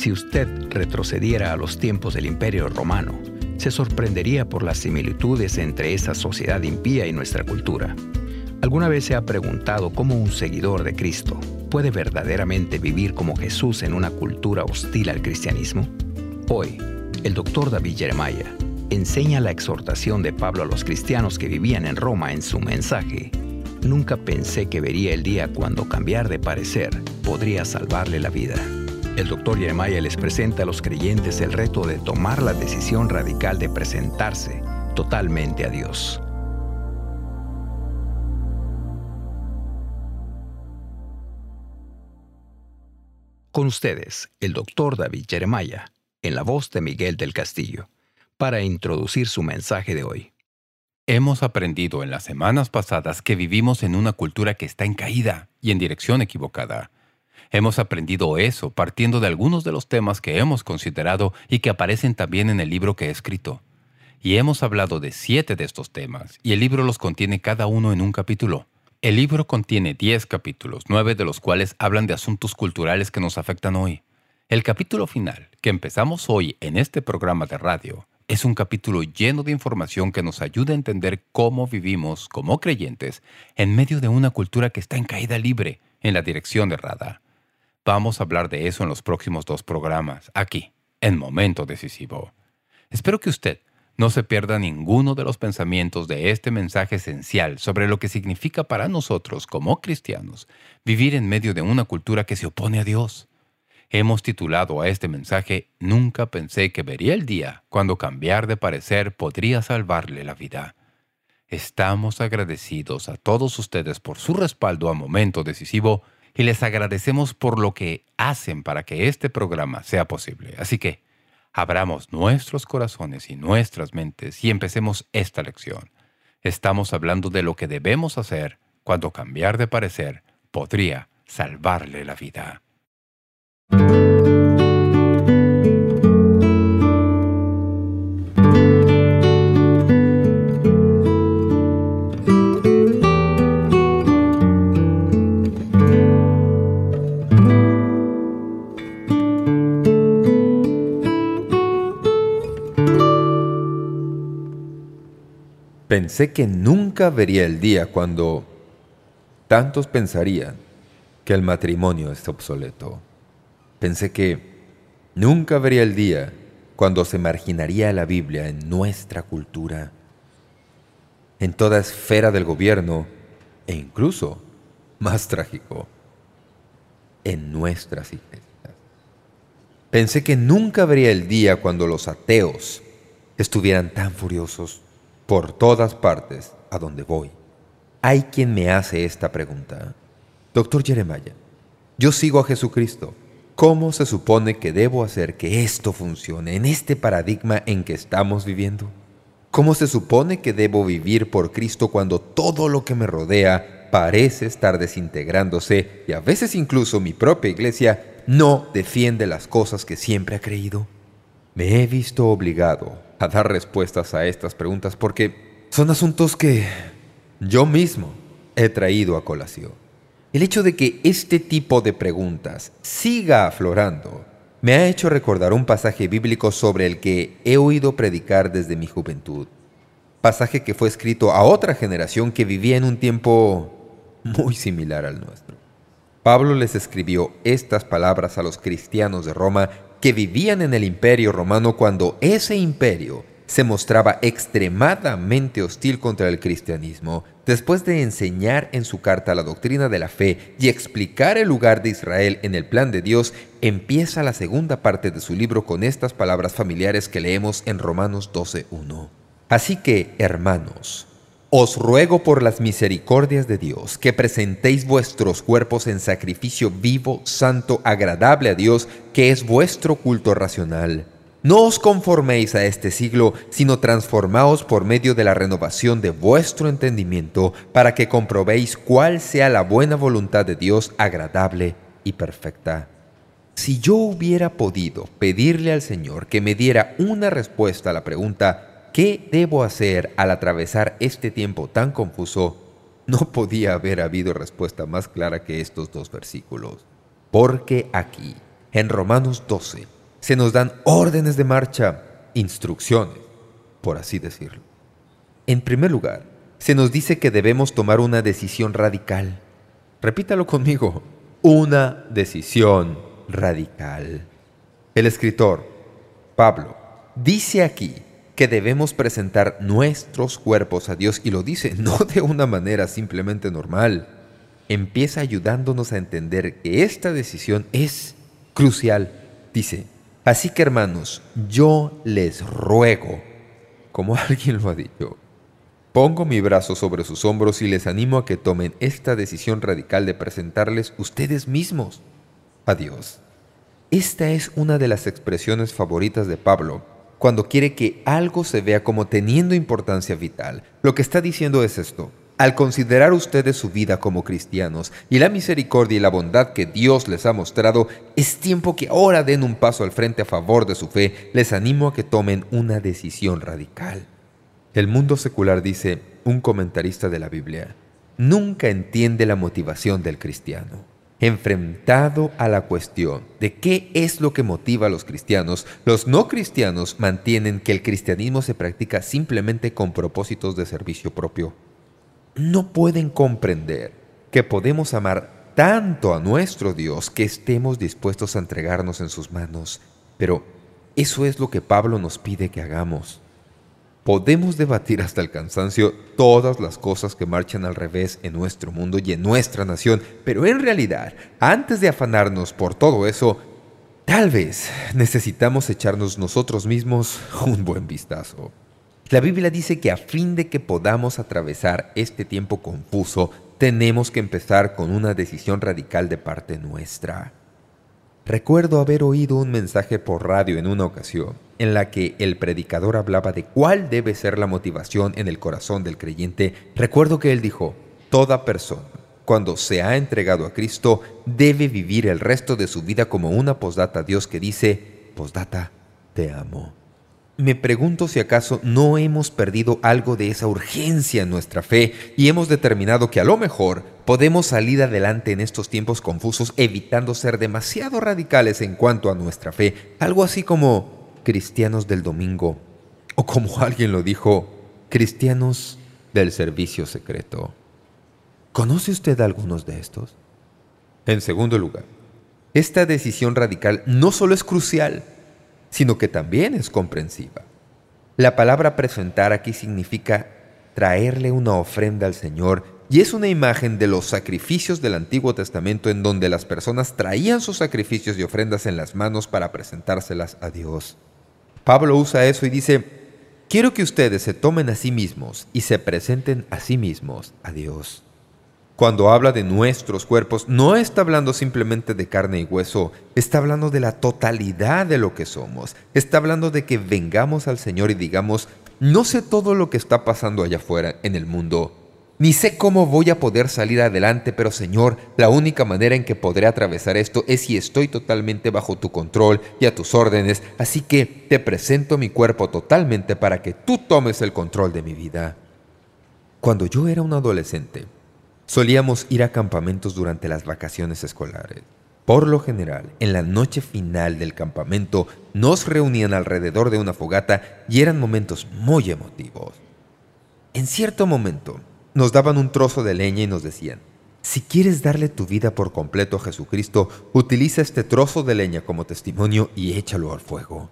Si usted retrocediera a los tiempos del Imperio Romano, se sorprendería por las similitudes entre esa sociedad impía y nuestra cultura. ¿Alguna vez se ha preguntado cómo un seguidor de Cristo puede verdaderamente vivir como Jesús en una cultura hostil al cristianismo? Hoy, el doctor David Jeremiah enseña la exhortación de Pablo a los cristianos que vivían en Roma en su mensaje. Nunca pensé que vería el día cuando cambiar de parecer podría salvarle la vida. El doctor Jeremiah les presenta a los creyentes el reto de tomar la decisión radical de presentarse totalmente a Dios. Con ustedes, el doctor David Jeremiah, en la voz de Miguel del Castillo, para introducir su mensaje de hoy. Hemos aprendido en las semanas pasadas que vivimos en una cultura que está en caída y en dirección equivocada. Hemos aprendido eso partiendo de algunos de los temas que hemos considerado y que aparecen también en el libro que he escrito. Y hemos hablado de siete de estos temas, y el libro los contiene cada uno en un capítulo. El libro contiene 10 capítulos, nueve de los cuales hablan de asuntos culturales que nos afectan hoy. El capítulo final, que empezamos hoy en este programa de radio, es un capítulo lleno de información que nos ayuda a entender cómo vivimos como creyentes en medio de una cultura que está en caída libre en la dirección errada. Vamos a hablar de eso en los próximos dos programas, aquí, en Momento Decisivo. Espero que usted no se pierda ninguno de los pensamientos de este mensaje esencial sobre lo que significa para nosotros como cristianos vivir en medio de una cultura que se opone a Dios. Hemos titulado a este mensaje Nunca pensé que vería el día cuando cambiar de parecer podría salvarle la vida. Estamos agradecidos a todos ustedes por su respaldo a Momento Decisivo y les agradecemos por lo que hacen para que este programa sea posible. Así que, Abramos nuestros corazones y nuestras mentes y empecemos esta lección. Estamos hablando de lo que debemos hacer cuando cambiar de parecer podría salvarle la vida. Pensé que nunca vería el día cuando tantos pensarían que el matrimonio es obsoleto. Pensé que nunca vería el día cuando se marginaría la Biblia en nuestra cultura, en toda esfera del gobierno e incluso, más trágico, en nuestras iglesias. Pensé que nunca vería el día cuando los ateos estuvieran tan furiosos por todas partes a donde voy. Hay quien me hace esta pregunta. Doctor Jeremiah, yo sigo a Jesucristo. ¿Cómo se supone que debo hacer que esto funcione en este paradigma en que estamos viviendo? ¿Cómo se supone que debo vivir por Cristo cuando todo lo que me rodea parece estar desintegrándose y a veces incluso mi propia iglesia no defiende las cosas que siempre ha creído? Me he visto obligado a dar respuestas a estas preguntas porque son asuntos que yo mismo he traído a colación. El hecho de que este tipo de preguntas siga aflorando me ha hecho recordar un pasaje bíblico sobre el que he oído predicar desde mi juventud. Pasaje que fue escrito a otra generación que vivía en un tiempo muy similar al nuestro. Pablo les escribió estas palabras a los cristianos de Roma que vivían en el imperio romano cuando ese imperio se mostraba extremadamente hostil contra el cristianismo, después de enseñar en su carta la doctrina de la fe y explicar el lugar de Israel en el plan de Dios, empieza la segunda parte de su libro con estas palabras familiares que leemos en Romanos 12.1. Así que, hermanos, os ruego por las misericordias de Dios que presentéis vuestros cuerpos en sacrificio vivo, santo, agradable a Dios, que es vuestro culto racional. No os conforméis a este siglo, sino transformaos por medio de la renovación de vuestro entendimiento, para que comprobéis cuál sea la buena voluntad de Dios agradable y perfecta. Si yo hubiera podido pedirle al Señor que me diera una respuesta a la pregunta ¿Qué debo hacer al atravesar este tiempo tan confuso? No podía haber habido respuesta más clara que estos dos versículos. Porque aquí, En Romanos 12 se nos dan órdenes de marcha, instrucciones, por así decirlo. En primer lugar, se nos dice que debemos tomar una decisión radical. Repítalo conmigo. Una decisión radical. El escritor, Pablo, dice aquí que debemos presentar nuestros cuerpos a Dios y lo dice no de una manera simplemente normal. Empieza ayudándonos a entender que esta decisión es crucial. Dice, así que hermanos, yo les ruego, como alguien lo ha dicho, pongo mi brazo sobre sus hombros y les animo a que tomen esta decisión radical de presentarles ustedes mismos a Dios. Esta es una de las expresiones favoritas de Pablo cuando quiere que algo se vea como teniendo importancia vital. Lo que está diciendo es esto. Al considerar ustedes su vida como cristianos y la misericordia y la bondad que Dios les ha mostrado, es tiempo que ahora den un paso al frente a favor de su fe. Les animo a que tomen una decisión radical. El mundo secular dice, un comentarista de la Biblia, nunca entiende la motivación del cristiano enfrentado a la cuestión de qué es lo que motiva a los cristianos, los no cristianos mantienen que el cristianismo se practica simplemente con propósitos de servicio propio. No pueden comprender que podemos amar tanto a nuestro Dios que estemos dispuestos a entregarnos en sus manos. Pero eso es lo que Pablo nos pide que hagamos. Podemos debatir hasta el cansancio todas las cosas que marchan al revés en nuestro mundo y en nuestra nación, pero en realidad, antes de afanarnos por todo eso, tal vez necesitamos echarnos nosotros mismos un buen vistazo. La Biblia dice que a fin de que podamos atravesar este tiempo confuso, tenemos que empezar con una decisión radical de parte nuestra. Recuerdo haber oído un mensaje por radio en una ocasión en la que el predicador hablaba de cuál debe ser la motivación en el corazón del creyente. Recuerdo que él dijo, toda persona, cuando se ha entregado a Cristo, debe vivir el resto de su vida como una postdata a Dios que dice, postdata, te amo. Me pregunto si acaso no hemos perdido algo de esa urgencia en nuestra fe y hemos determinado que a lo mejor podemos salir adelante en estos tiempos confusos evitando ser demasiado radicales en cuanto a nuestra fe. Algo así como cristianos del domingo o como alguien lo dijo, cristianos del servicio secreto. ¿Conoce usted algunos de estos? En segundo lugar, esta decisión radical no solo es crucial, sino que también es comprensiva. La palabra presentar aquí significa traerle una ofrenda al Señor y es una imagen de los sacrificios del Antiguo Testamento en donde las personas traían sus sacrificios y ofrendas en las manos para presentárselas a Dios. Pablo usa eso y dice, quiero que ustedes se tomen a sí mismos y se presenten a sí mismos a Dios. Cuando habla de nuestros cuerpos, no está hablando simplemente de carne y hueso, está hablando de la totalidad de lo que somos. Está hablando de que vengamos al Señor y digamos, no sé todo lo que está pasando allá afuera en el mundo, ni sé cómo voy a poder salir adelante, pero Señor, la única manera en que podré atravesar esto es si estoy totalmente bajo tu control y a tus órdenes, así que te presento mi cuerpo totalmente para que tú tomes el control de mi vida. Cuando yo era un adolescente, Solíamos ir a campamentos durante las vacaciones escolares. Por lo general, en la noche final del campamento, nos reunían alrededor de una fogata y eran momentos muy emotivos. En cierto momento, nos daban un trozo de leña y nos decían, si quieres darle tu vida por completo a Jesucristo, utiliza este trozo de leña como testimonio y échalo al fuego.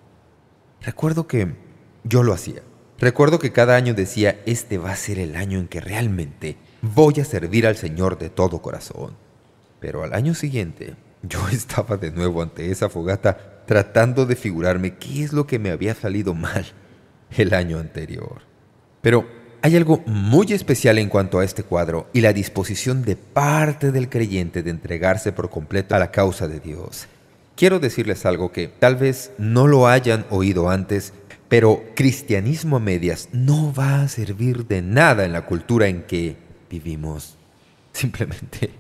Recuerdo que yo lo hacía. Recuerdo que cada año decía, este va a ser el año en que realmente voy a servir al Señor de todo corazón. Pero al año siguiente, yo estaba de nuevo ante esa fogata tratando de figurarme qué es lo que me había salido mal el año anterior. Pero hay algo muy especial en cuanto a este cuadro y la disposición de parte del creyente de entregarse por completo a la causa de Dios. Quiero decirles algo que tal vez no lo hayan oído antes, pero cristianismo a medias no va a servir de nada en la cultura en que vivimos. Simplemente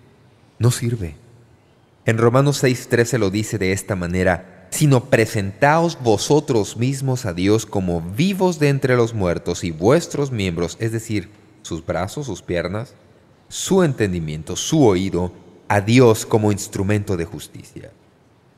no sirve. En Romanos 6.13 lo dice de esta manera, sino presentaos vosotros mismos a Dios como vivos de entre los muertos y vuestros miembros, es decir, sus brazos, sus piernas, su entendimiento, su oído, a Dios como instrumento de justicia.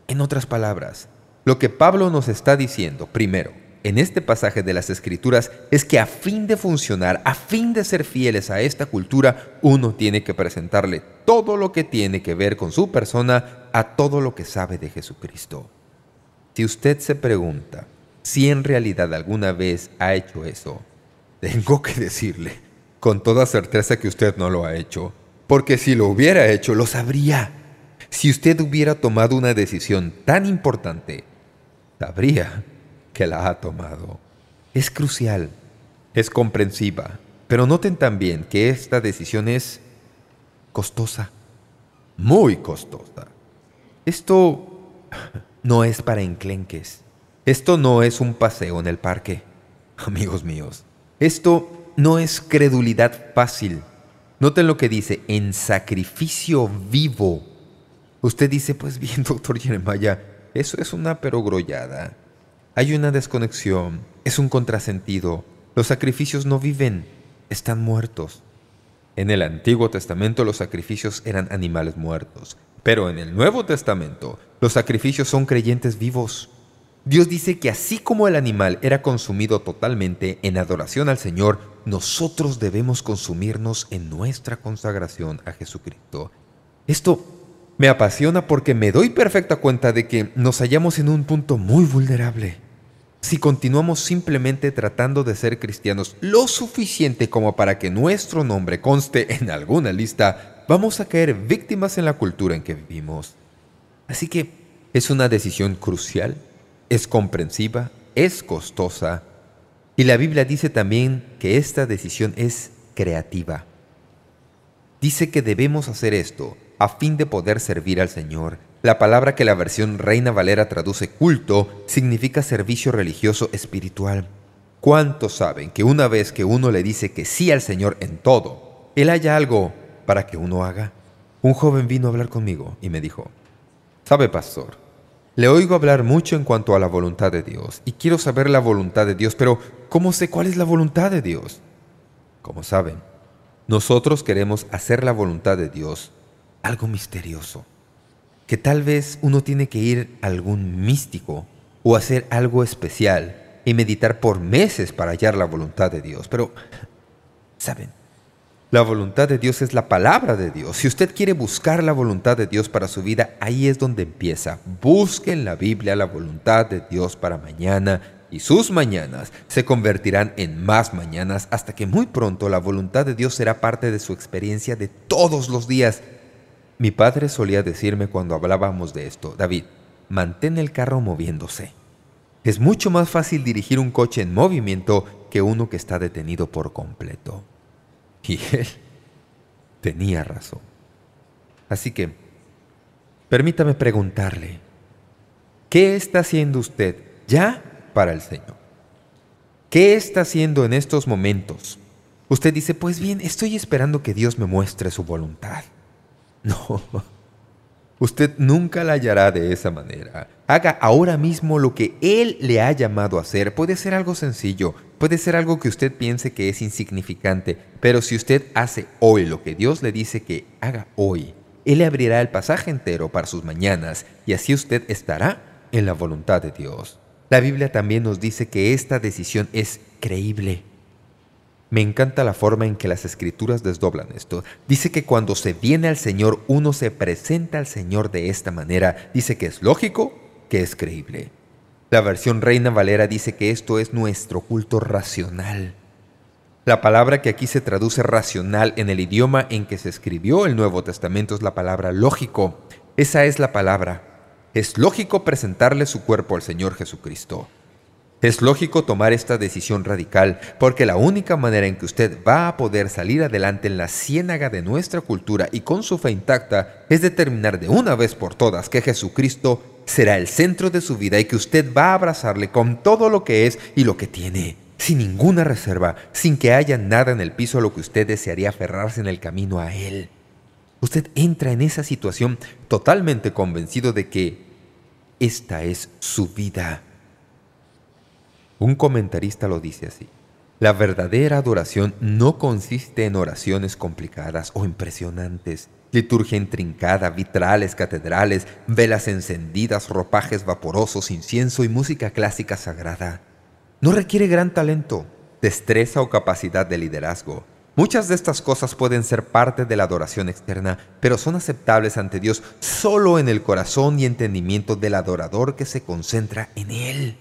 En otras palabras, lo que Pablo nos está diciendo, primero, en este pasaje de las Escrituras es que a fin de funcionar, a fin de ser fieles a esta cultura, uno tiene que presentarle todo lo que tiene que ver con su persona a todo lo que sabe de Jesucristo. Si usted se pregunta si en realidad alguna vez ha hecho eso, tengo que decirle con toda certeza que usted no lo ha hecho, porque si lo hubiera hecho, lo sabría. Si usted hubiera tomado una decisión tan importante, sabría que la ha tomado. Es crucial, es comprensiva, pero noten también que esta decisión es costosa, muy costosa. Esto no es para enclenques. Esto no es un paseo en el parque. Amigos míos, esto no es credulidad fácil. Noten lo que dice, en sacrificio vivo. Usted dice, pues bien, doctor Jeremiah, eso es una perogrollada. Hay una desconexión, es un contrasentido. Los sacrificios no viven, están muertos. En el Antiguo Testamento los sacrificios eran animales muertos, pero en el Nuevo Testamento los sacrificios son creyentes vivos. Dios dice que así como el animal era consumido totalmente en adoración al Señor, nosotros debemos consumirnos en nuestra consagración a Jesucristo. Esto me apasiona porque me doy perfecta cuenta de que nos hallamos en un punto muy vulnerable. Si continuamos simplemente tratando de ser cristianos lo suficiente como para que nuestro nombre conste en alguna lista, vamos a caer víctimas en la cultura en que vivimos. Así que es una decisión crucial, es comprensiva, es costosa, y la Biblia dice también que esta decisión es creativa. Dice que debemos hacer esto a fin de poder servir al Señor. La palabra que la versión Reina Valera traduce culto significa servicio religioso espiritual. ¿Cuántos saben que una vez que uno le dice que sí al Señor en todo, Él haya algo para que uno haga? Un joven vino a hablar conmigo y me dijo, «¿Sabe, pastor? Le oigo hablar mucho en cuanto a la voluntad de Dios y quiero saber la voluntad de Dios, pero ¿cómo sé cuál es la voluntad de Dios?» Como saben, nosotros queremos hacer la voluntad de Dios algo misterioso, que tal vez uno tiene que ir a algún místico o hacer algo especial y meditar por meses para hallar la voluntad de Dios. Pero, ¿saben? La voluntad de Dios es la palabra de Dios. Si usted quiere buscar la voluntad de Dios para su vida, ahí es donde empieza. Busque en la Biblia la voluntad de Dios para mañana y sus mañanas se convertirán en más mañanas hasta que muy pronto la voluntad de Dios será parte de su experiencia de todos los días mi padre solía decirme cuando hablábamos de esto, David, mantén el carro moviéndose. Es mucho más fácil dirigir un coche en movimiento que uno que está detenido por completo. Y él tenía razón. Así que, permítame preguntarle, ¿qué está haciendo usted ya para el Señor? ¿Qué está haciendo en estos momentos? Usted dice, pues bien, estoy esperando que Dios me muestre su voluntad. No, usted nunca la hallará de esa manera. Haga ahora mismo lo que Él le ha llamado a hacer. Puede ser algo sencillo, puede ser algo que usted piense que es insignificante, pero si usted hace hoy lo que Dios le dice que haga hoy, Él le abrirá el pasaje entero para sus mañanas y así usted estará en la voluntad de Dios. La Biblia también nos dice que esta decisión es creíble. Me encanta la forma en que las Escrituras desdoblan esto. Dice que cuando se viene al Señor, uno se presenta al Señor de esta manera. Dice que es lógico, que es creíble. La versión Reina Valera dice que esto es nuestro culto racional. La palabra que aquí se traduce racional en el idioma en que se escribió el Nuevo Testamento es la palabra lógico. Esa es la palabra. Es lógico presentarle su cuerpo al Señor Jesucristo. Es lógico tomar esta decisión radical, porque la única manera en que usted va a poder salir adelante en la ciénaga de nuestra cultura y con su fe intacta es determinar de una vez por todas que Jesucristo será el centro de su vida y que usted va a abrazarle con todo lo que es y lo que tiene, sin ninguna reserva, sin que haya nada en el piso a lo que usted desearía aferrarse en el camino a Él. Usted entra en esa situación totalmente convencido de que esta es su vida. Un comentarista lo dice así. La verdadera adoración no consiste en oraciones complicadas o impresionantes, liturgia intrincada, vitrales, catedrales, velas encendidas, ropajes vaporosos, incienso y música clásica sagrada. No requiere gran talento, destreza o capacidad de liderazgo. Muchas de estas cosas pueden ser parte de la adoración externa, pero son aceptables ante Dios solo en el corazón y entendimiento del adorador que se concentra en Él.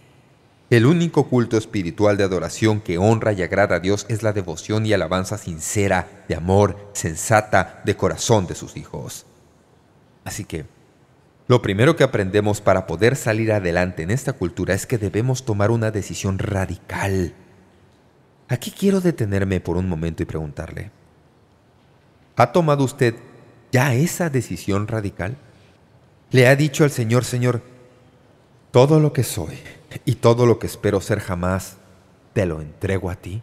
El único culto espiritual de adoración que honra y agrada a Dios es la devoción y alabanza sincera, de amor, sensata, de corazón de sus hijos. Así que, lo primero que aprendemos para poder salir adelante en esta cultura es que debemos tomar una decisión radical. Aquí quiero detenerme por un momento y preguntarle, ¿ha tomado usted ya esa decisión radical? ¿Le ha dicho al Señor, Señor, todo lo que soy y todo lo que espero ser jamás, te lo entrego a ti?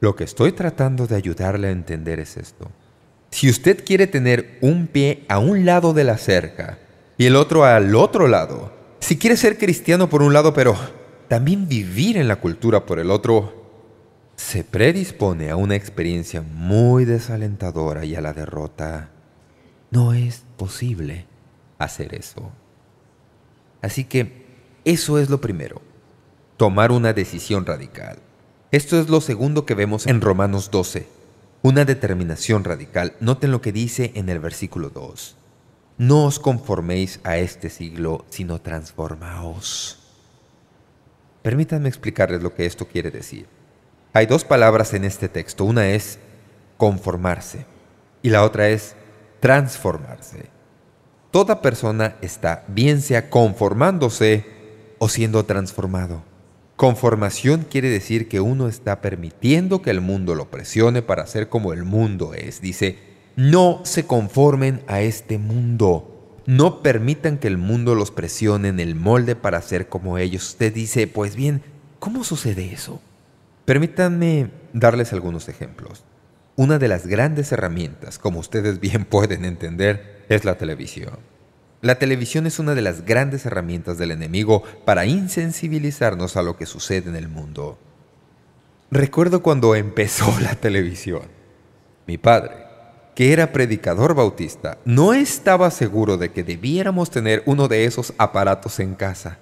Lo que estoy tratando de ayudarle a entender es esto. Si usted quiere tener un pie a un lado de la cerca y el otro al otro lado. Si quiere ser cristiano por un lado, pero también vivir en la cultura por el otro, se predispone a una experiencia muy desalentadora y a la derrota. No es posible hacer eso. Así que eso es lo primero, tomar una decisión radical. Esto es lo segundo que vemos en Romanos 12, una determinación radical. Noten lo que dice en el versículo 2. No os conforméis a este siglo, sino transformaos. Permítanme explicarles lo que esto quiere decir. Hay dos palabras en este texto. Una es conformarse y la otra es transformarse. Toda persona está bien sea conformándose o siendo transformado. Conformación quiere decir que uno está permitiendo que el mundo lo presione para ser como el mundo es. Dice, no se conformen a este mundo. No permitan que el mundo los presione en el molde para ser como ellos. Usted dice, pues bien, ¿cómo sucede eso? Permítanme darles algunos ejemplos. Una de las grandes herramientas, como ustedes bien pueden entender, es la televisión. La televisión es una de las grandes herramientas del enemigo para insensibilizarnos a lo que sucede en el mundo. Recuerdo cuando empezó la televisión. Mi padre, que era predicador bautista, no estaba seguro de que debiéramos tener uno de esos aparatos en casa.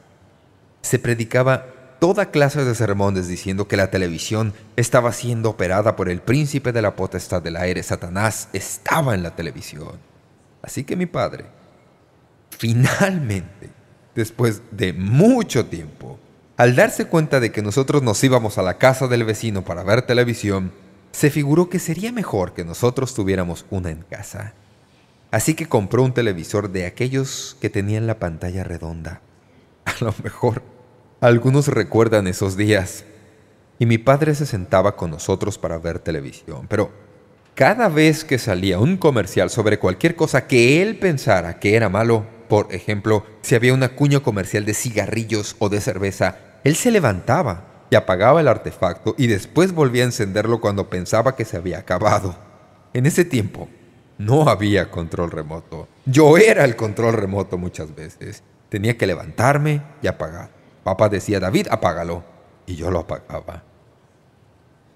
Se predicaba toda clase de sermones diciendo que la televisión estaba siendo operada por el príncipe de la potestad del aire. Satanás estaba en la televisión. Así que mi padre, finalmente, después de mucho tiempo, al darse cuenta de que nosotros nos íbamos a la casa del vecino para ver televisión, se figuró que sería mejor que nosotros tuviéramos una en casa. Así que compró un televisor de aquellos que tenían la pantalla redonda. A lo mejor algunos recuerdan esos días. Y mi padre se sentaba con nosotros para ver televisión, pero cada vez que salía un comercial sobre cualquier cosa que él pensara que era malo, por ejemplo, si había una cuña comercial de cigarrillos o de cerveza, él se levantaba y apagaba el artefacto y después volvía a encenderlo cuando pensaba que se había acabado. En ese tiempo no había control remoto. Yo era el control remoto muchas veces. Tenía que levantarme y apagar. Papá decía, David, apágalo. Y yo lo apagaba.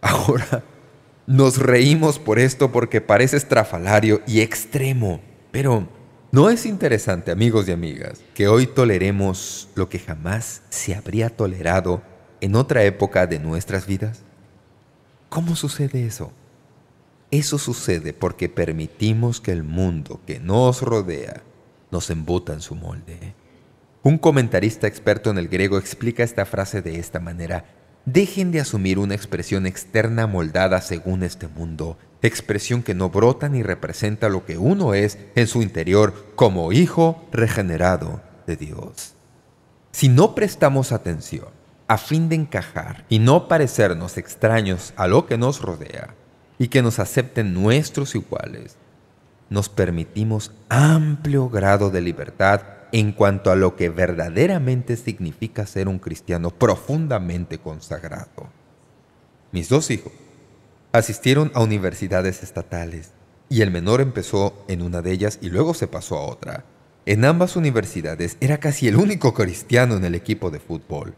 Ahora nos reímos por esto porque parece estrafalario y extremo. Pero ¿no es interesante, amigos y amigas, que hoy toleremos lo que jamás se habría tolerado en otra época de nuestras vidas? ¿Cómo sucede eso? Eso sucede porque permitimos que el mundo que nos rodea nos embuta en su molde. Un comentarista experto en el griego explica esta frase de esta manera. Dejen de asumir una expresión externa moldada según este mundo, expresión que no brota ni representa lo que uno es en su interior como hijo regenerado de Dios. Si no prestamos atención a fin de encajar y no parecernos extraños a lo que nos rodea y que nos acepten nuestros iguales, nos permitimos amplio grado de libertad en cuanto a lo que verdaderamente significa ser un cristiano profundamente consagrado. Mis dos hijos asistieron a universidades estatales y el menor empezó en una de ellas y luego se pasó a otra. En ambas universidades era casi el único cristiano en el equipo de fútbol.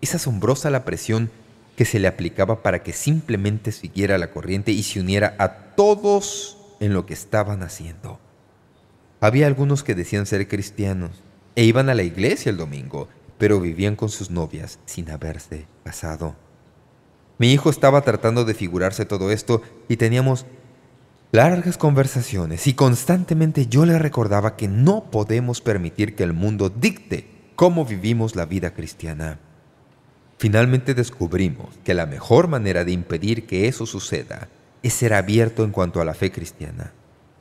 Es asombrosa la presión que se le aplicaba para que simplemente siguiera la corriente y se uniera a todos en lo que estaban haciendo. Había algunos que decían ser cristianos e iban a la iglesia el domingo, pero vivían con sus novias sin haberse casado. Mi hijo estaba tratando de figurarse todo esto y teníamos largas conversaciones y constantemente yo le recordaba que no podemos permitir que el mundo dicte cómo vivimos la vida cristiana. Finalmente descubrimos que la mejor manera de impedir que eso suceda es ser abierto en cuanto a la fe cristiana.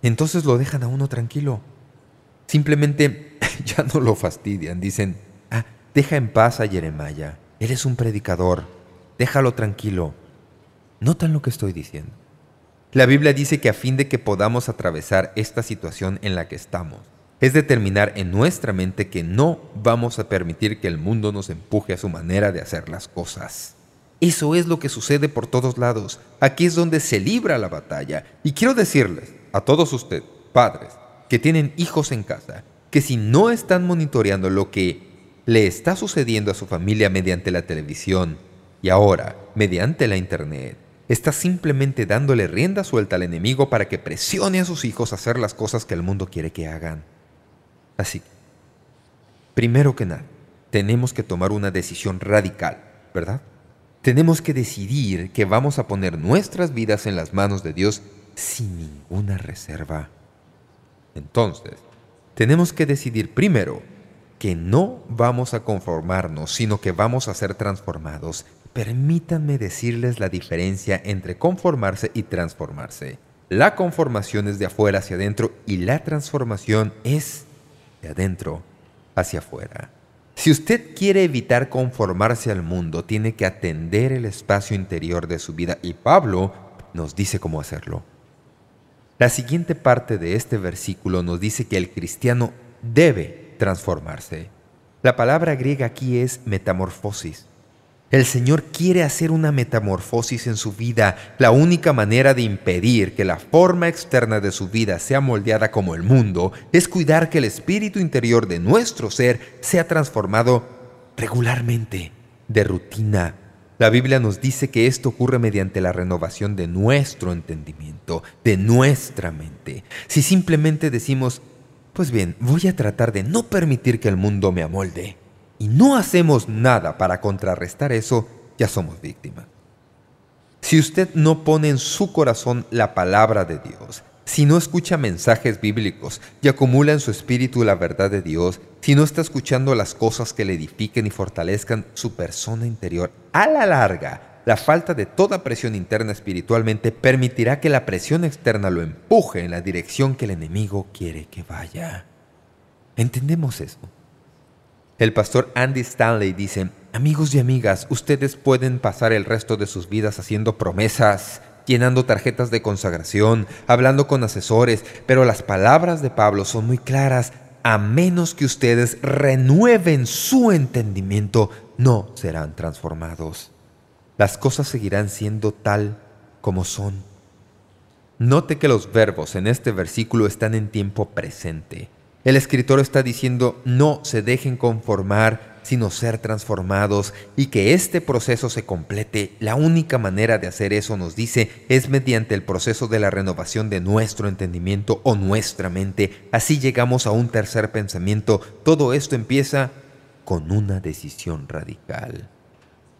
Entonces lo dejan a uno tranquilo. Simplemente ya no lo fastidian. Dicen, ah, deja en paz a Jeremiah. Él es un predicador. Déjalo tranquilo. ¿Notan lo que estoy diciendo? La Biblia dice que a fin de que podamos atravesar esta situación en la que estamos, es determinar en nuestra mente que no vamos a permitir que el mundo nos empuje a su manera de hacer las cosas. Eso es lo que sucede por todos lados. Aquí es donde se libra la batalla. Y quiero decirles a todos ustedes, padres, que tienen hijos en casa, que si no están monitoreando lo que le está sucediendo a su familia mediante la televisión y ahora mediante la internet, está simplemente dándole rienda suelta al enemigo para que presione a sus hijos a hacer las cosas que el mundo quiere que hagan. Así, primero que nada, tenemos que tomar una decisión radical, ¿verdad? Tenemos que decidir que vamos a poner nuestras vidas en las manos de Dios sin ninguna reserva. Entonces, tenemos que decidir primero que no vamos a conformarnos, sino que vamos a ser transformados. Permítanme decirles la diferencia entre conformarse y transformarse. La conformación es de afuera hacia adentro y la transformación es de adentro hacia afuera. Si usted quiere evitar conformarse al mundo, tiene que atender el espacio interior de su vida y Pablo nos dice cómo hacerlo. La siguiente parte de este versículo nos dice que el cristiano debe transformarse. La palabra griega aquí es metamorfosis. El Señor quiere hacer una metamorfosis en su vida. La única manera de impedir que la forma externa de su vida sea moldeada como el mundo es cuidar que el espíritu interior de nuestro ser sea transformado regularmente, de rutina, la Biblia nos dice que esto ocurre mediante la renovación de nuestro entendimiento, de nuestra mente. Si simplemente decimos, pues bien, voy a tratar de no permitir que el mundo me amolde, y no hacemos nada para contrarrestar eso, ya somos víctimas. Si usted no pone en su corazón la palabra de Dios, si no escucha mensajes bíblicos y acumula en su espíritu la verdad de Dios, si no está escuchando las cosas que le edifiquen y fortalezcan su persona interior, a la larga, la falta de toda presión interna espiritualmente permitirá que la presión externa lo empuje en la dirección que el enemigo quiere que vaya. ¿Entendemos eso? El pastor Andy Stanley dice, Amigos y amigas, ustedes pueden pasar el resto de sus vidas haciendo promesas, llenando tarjetas de consagración, hablando con asesores, pero las palabras de Pablo son muy claras. A menos que ustedes renueven su entendimiento, no serán transformados. Las cosas seguirán siendo tal como son. Note que los verbos en este versículo están en tiempo presente. El escritor está diciendo, no se dejen conformar sino ser transformados y que este proceso se complete. La única manera de hacer eso, nos dice, es mediante el proceso de la renovación de nuestro entendimiento o nuestra mente. Así llegamos a un tercer pensamiento. Todo esto empieza con una decisión radical.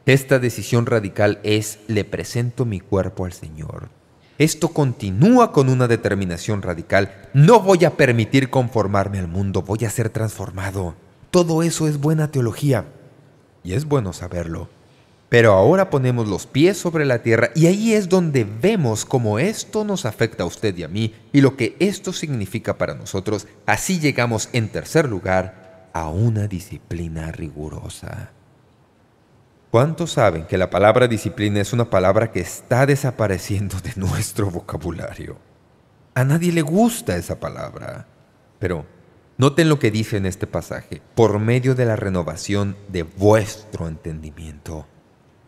Esta decisión radical es, le presento mi cuerpo al Señor. Esto continúa con una determinación radical. No voy a permitir conformarme al mundo, voy a ser transformado. Todo eso es buena teología, y es bueno saberlo. Pero ahora ponemos los pies sobre la tierra y ahí es donde vemos cómo esto nos afecta a usted y a mí y lo que esto significa para nosotros. Así llegamos, en tercer lugar, a una disciplina rigurosa. ¿Cuántos saben que la palabra disciplina es una palabra que está desapareciendo de nuestro vocabulario? A nadie le gusta esa palabra. Pero Noten lo que dice en este pasaje, por medio de la renovación de vuestro entendimiento.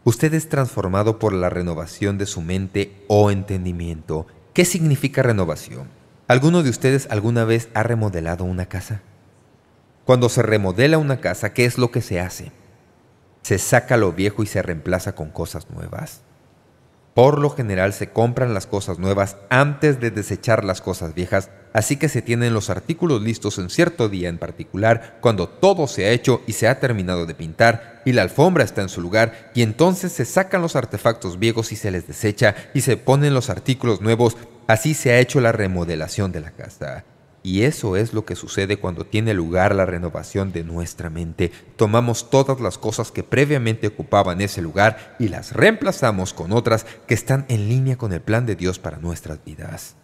Usted es transformado por la renovación de su mente o entendimiento. ¿Qué significa renovación? ¿Alguno de ustedes alguna vez ha remodelado una casa? Cuando se remodela una casa, ¿qué es lo que se hace? Se saca lo viejo y se reemplaza con cosas nuevas. Por lo general se compran las cosas nuevas antes de desechar las cosas viejas, así que se tienen los artículos listos en cierto día en particular, cuando todo se ha hecho y se ha terminado de pintar, y la alfombra está en su lugar, y entonces se sacan los artefactos viejos y se les desecha, y se ponen los artículos nuevos, así se ha hecho la remodelación de la casa. Y eso es lo que sucede cuando tiene lugar la renovación de nuestra mente. Tomamos todas las cosas que previamente ocupaban ese lugar y las reemplazamos con otras que están en línea con el plan de Dios para nuestras vidas.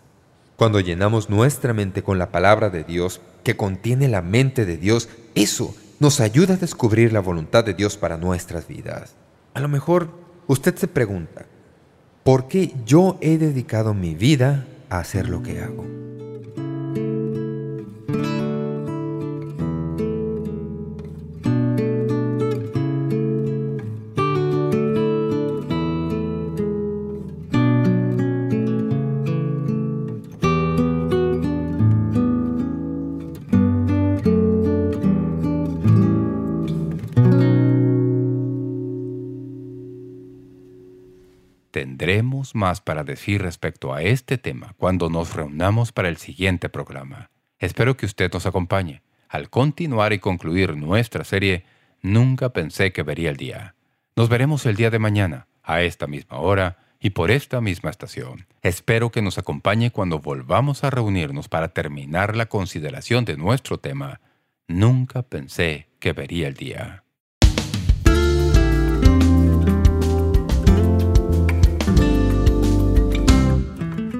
Cuando llenamos nuestra mente con la palabra de Dios, que contiene la mente de Dios, eso nos ayuda a descubrir la voluntad de Dios para nuestras vidas. A lo mejor usted se pregunta, ¿por qué yo he dedicado mi vida a hacer lo que hago? Más para decir respecto a este tema cuando nos reunamos para el siguiente programa. Espero que usted nos acompañe al continuar y concluir nuestra serie Nunca pensé que vería el día. Nos veremos el día de mañana, a esta misma hora y por esta misma estación. Espero que nos acompañe cuando volvamos a reunirnos para terminar la consideración de nuestro tema Nunca pensé que vería el día.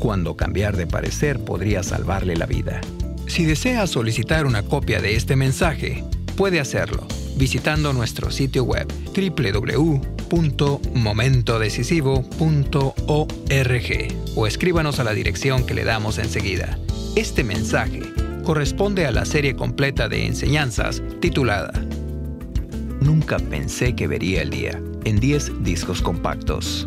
cuando cambiar de parecer podría salvarle la vida. Si desea solicitar una copia de este mensaje, puede hacerlo visitando nuestro sitio web www.momentodecisivo.org o escríbanos a la dirección que le damos enseguida. Este mensaje corresponde a la serie completa de enseñanzas titulada Nunca pensé que vería el día en 10 discos compactos.